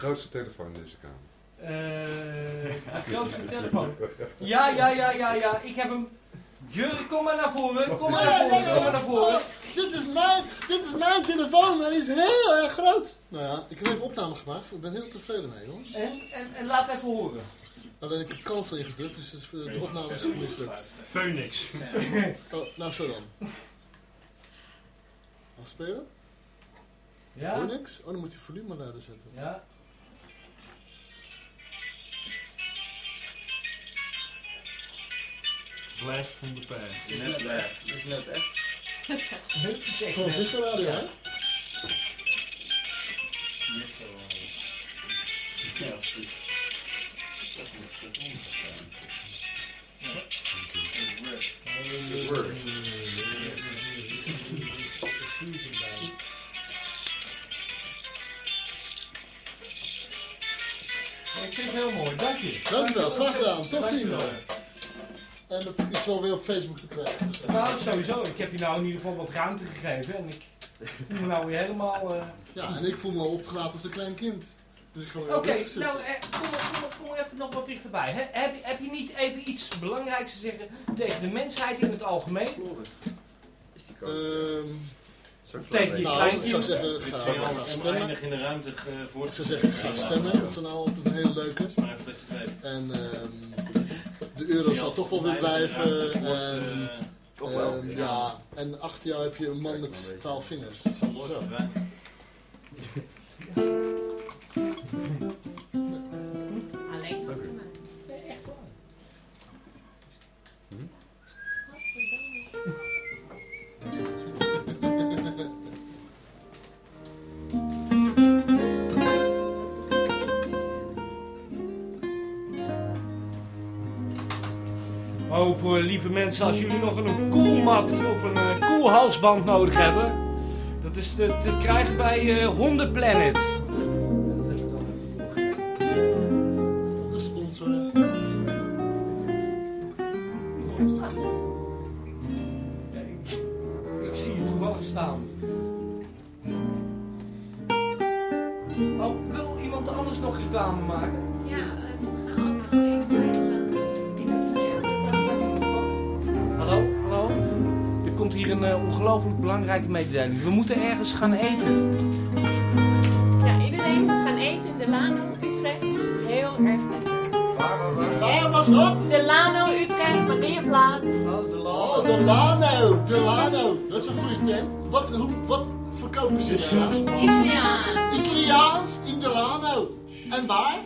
Speaker 9: Grootste telefoon in deze kamer?
Speaker 1: Eh, de grootste telefoon. Ja, ja, ja, ja, ja. Ik heb hem. Jurk, kom maar naar voren. Kom maar naar voren. Kom maar naar voren.
Speaker 3: Dit is mijn, dit is mijn telefoon en die is heel erg groot. Nou ja, ik heb even opname gemaakt. Ik ben heel tevreden mee, jongens.
Speaker 1: En, en, en laat even horen.
Speaker 3: Alleen ik heb cancel ingedrukt, dus eh, de opname is mislukt.
Speaker 7: Phoenix.
Speaker 3: Oh, nou zo dan. Afspelen?
Speaker 1: Ja?
Speaker 3: Hoor niks? Oh, dan moet je volume luider zetten.
Speaker 1: Ja.
Speaker 7: Blast from the past.
Speaker 6: Is net echt. Is net echt.
Speaker 1: Het is echt
Speaker 3: Transistorradio,
Speaker 1: Ja.
Speaker 3: hè?
Speaker 4: Yes, zo. Ja, goed. Dat moet dat onderste staan. Ja. Het works.
Speaker 9: It works.
Speaker 1: Ja, Ik vind het heel mooi, dank je.
Speaker 3: Dankjewel, graag gedaan. Tot ziens. En dat is wel weer op Facebook te krijgen. dus,
Speaker 1: Nou, sowieso. Ik heb je nou in ieder geval wat ruimte gegeven. En ik voel me nou weer helemaal... eh,
Speaker 3: Ja, en ik voel me opgelaten als een klein kind. Dus ik ga weer
Speaker 1: Oké,
Speaker 3: zitten.
Speaker 1: nou, eh, kom, kom, kom even nog wat dichterbij. Hè? Heb, je- heb je niet even iets belangrijks te zeggen tegen de mensheid in het algemeen?
Speaker 6: Is die kant.
Speaker 3: Ehm,
Speaker 1: Tegen je
Speaker 3: nou, ik zou zeggen,
Speaker 2: Ik
Speaker 3: ga, stemmen.
Speaker 2: in de ruimte eh, voor
Speaker 3: Ik zou zeggen, ga stemmen. Dat is dan altijd een hele leuke. En ehm, de euro zal toch wel weer blijven. En,
Speaker 2: eh,
Speaker 3: ehm, ja, en achter jou heb je een man met twaalf vingers.
Speaker 2: Het zal nooit verdwijnen.
Speaker 5: voor
Speaker 1: lieve mensen, als jullie nog een koelmat of een eh, koelhalsband nodig hebben. Dat is te, te krijgen bij eh Hondenplanet.
Speaker 5: Gaan
Speaker 1: eten.
Speaker 5: Ja, iedereen moet gaan eten in de Lano Utrecht. Heel erg lekker.
Speaker 3: Waar was dat?
Speaker 5: De Lano Utrecht, parkeerplaats.
Speaker 3: Oh, de Lano. De Lano. Dat is een goede tent. Wat, hoe, wat verkopen ze daar?
Speaker 5: Italiaan.
Speaker 3: Italiaans in de Lano. En waar?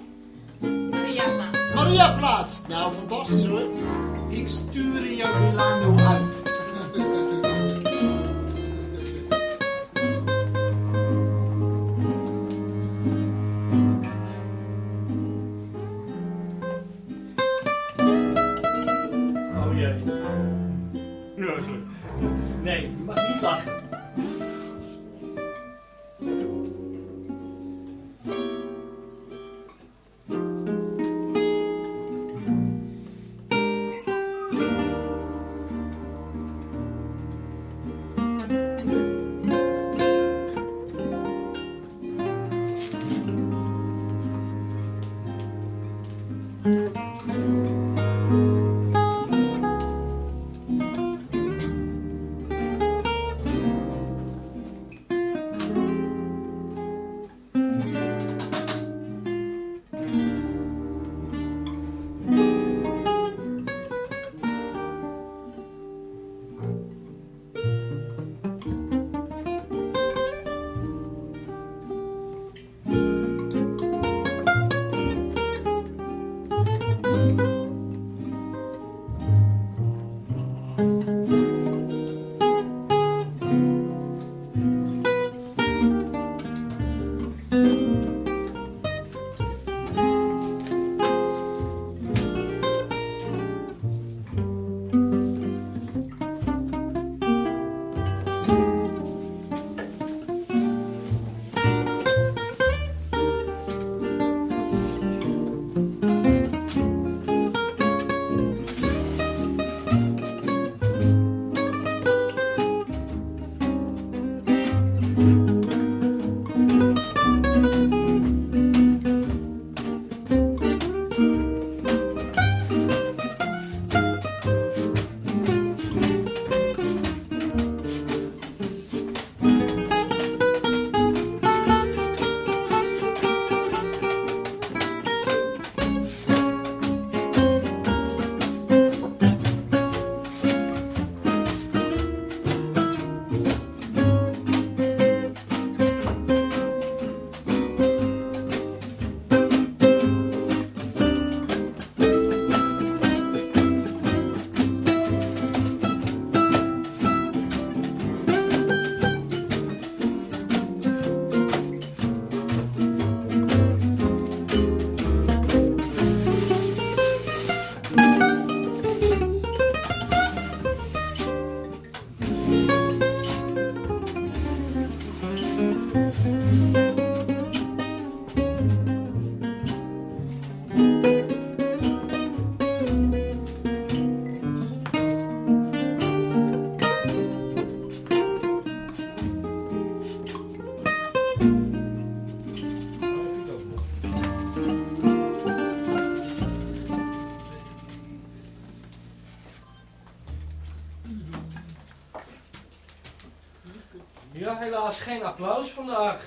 Speaker 1: Applaus vandaag.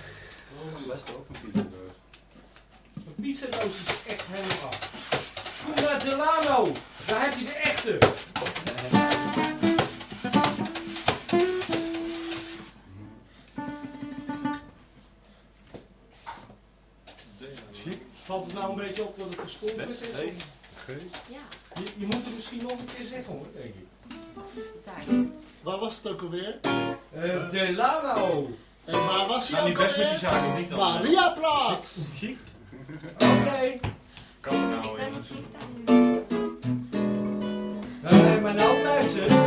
Speaker 6: Best ook een pizzadoos.
Speaker 1: De pizzadoos is echt helemaal af. Kom naar Delano, daar heb je de echte. Valt het nou een beetje op dat het gesponsord is?
Speaker 7: Nee.
Speaker 5: Ja,
Speaker 1: Je, je moet het misschien nog een keer zeggen hoor, denk ik.
Speaker 3: Waar was het ook alweer?
Speaker 1: Eh, Delano.
Speaker 3: En waar was hij
Speaker 7: Nou,
Speaker 3: ook
Speaker 7: niet best met die zaken niet dan.
Speaker 3: Mariaplaats!
Speaker 7: Muziek?
Speaker 1: Oké.
Speaker 7: Kan het
Speaker 5: Ik
Speaker 7: nou, jongens?
Speaker 1: Eh, maar nou luister.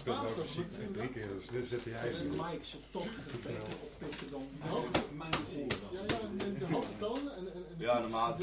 Speaker 9: speelt dus
Speaker 3: zit
Speaker 9: drie keer, dus
Speaker 7: op. beter dan mijn
Speaker 3: Ja, ja, de en...
Speaker 6: Ja, normaal.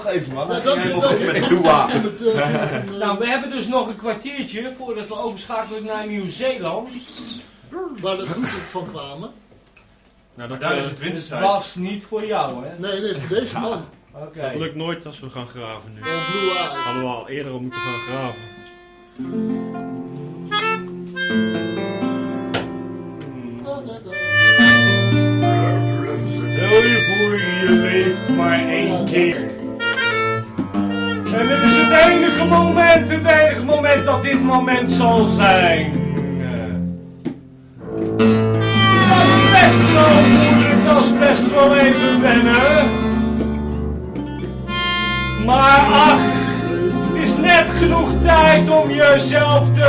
Speaker 8: Geven, man. Helemaal goed met doa.
Speaker 3: Een, eh,
Speaker 10: Nou, we hebben dus nog een kwartiertje voordat we overschakelen naar Nieuw-Zeeland.
Speaker 3: waar de groeten van kwamen.
Speaker 1: Nou, dat,
Speaker 2: Daar is het
Speaker 10: Het
Speaker 2: wintertijd.
Speaker 10: was niet voor jou, hè?
Speaker 3: Nee, nee, voor deze man.
Speaker 10: Oké.
Speaker 1: dat lukt nooit als we gaan graven nu.
Speaker 3: Oh, Blue Eyes.
Speaker 1: Hadden we al eerder al moeten gaan graven.
Speaker 10: Dit moment zal zijn. Dat is best wel moeilijk, dat best wel even wennen. Maar ach, het is net genoeg tijd om jezelf te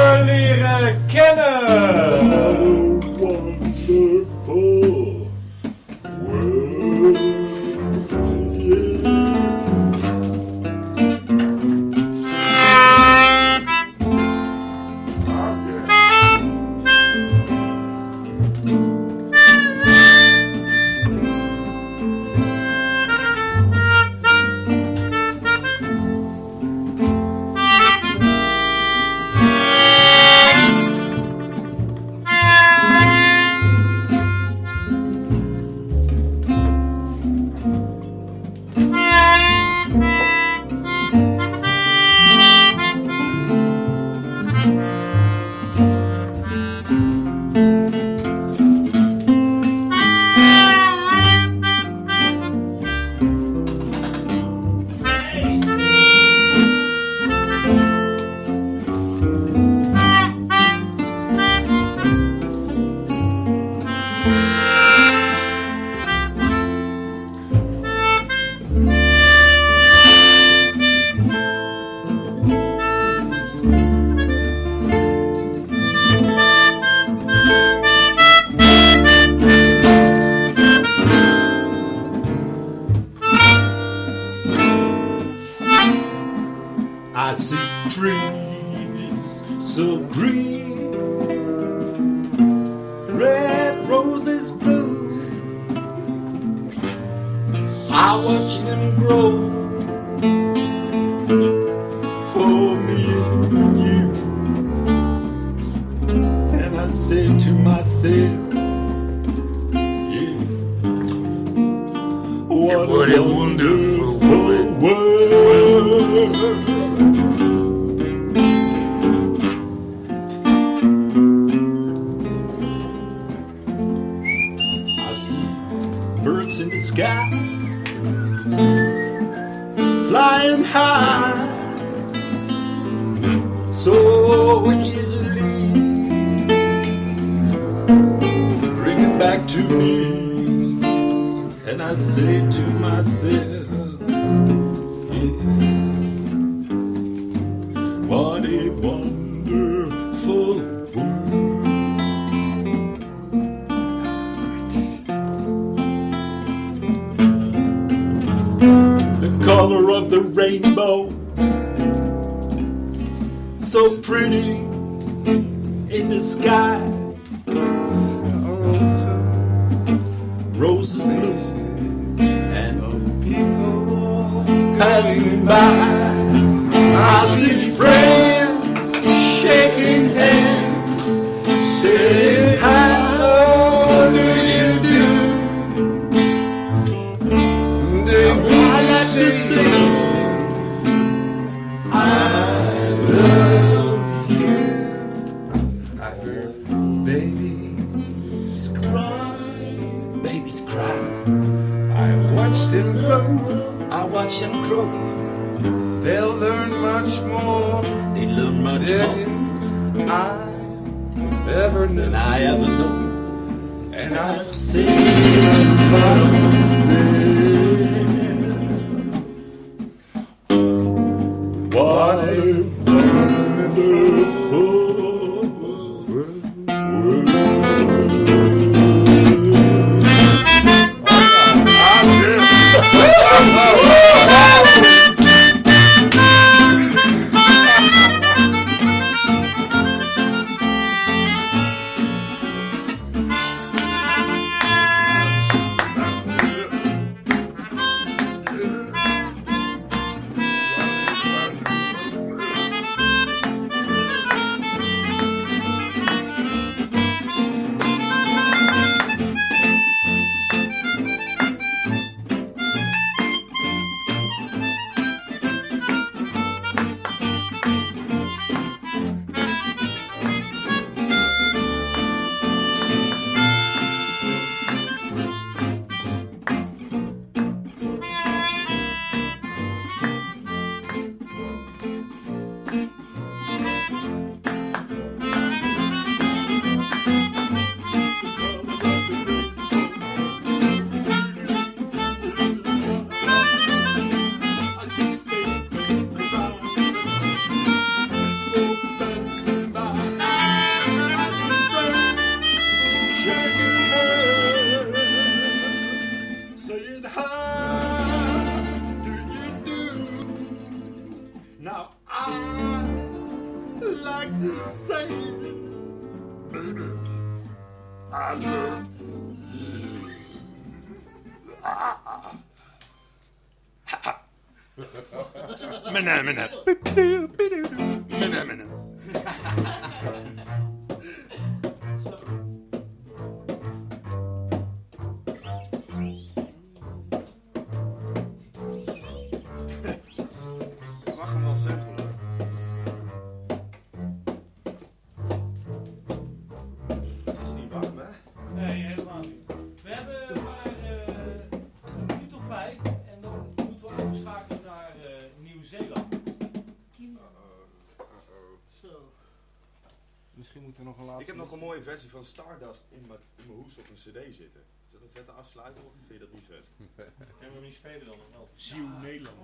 Speaker 8: mooie versie van Stardust in mijn, in mijn hoes op een cd zitten. Is dat een vette afsluiter of vind je dat niet vet?
Speaker 1: Kunnen we hem niet spelen dan? of wel?
Speaker 11: Ziel Nederland.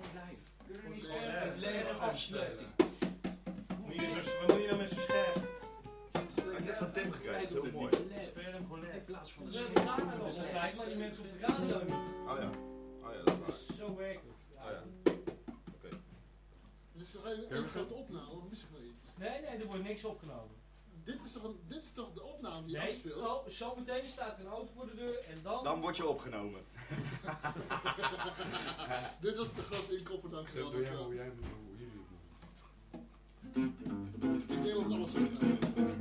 Speaker 6: Kunnen we niet afsluiting?
Speaker 2: Je zo- Wat moet je nou met zo'n scherm?
Speaker 8: Ik heb net van Tim gekregen, dat is heel mooi.
Speaker 1: Speel hem gewoon
Speaker 6: In plaats van
Speaker 1: We
Speaker 6: de
Speaker 1: hebben
Speaker 6: scherm.
Speaker 1: daar nog altijd, maar die mensen op de radio niet.
Speaker 8: Oh ja. Oh ja, dat is waar.
Speaker 1: Zo werkt het. Ja.
Speaker 8: Oh ja. Oké.
Speaker 3: Dus er is een grote opname, of mis ik nog iets?
Speaker 1: Nee, nee, er wordt niks opgenomen.
Speaker 3: Dit is toch, een, dit is toch de opname die je
Speaker 1: Nee,
Speaker 3: afspeelt?
Speaker 1: oh, zometeen staat er een auto voor de deur en dan...
Speaker 8: Dan word je opgenomen.
Speaker 3: Dit was de grote inkopper, dankjewel.
Speaker 9: Doe jij hoe jij hoe jullie.
Speaker 3: Ik deel ook alles op.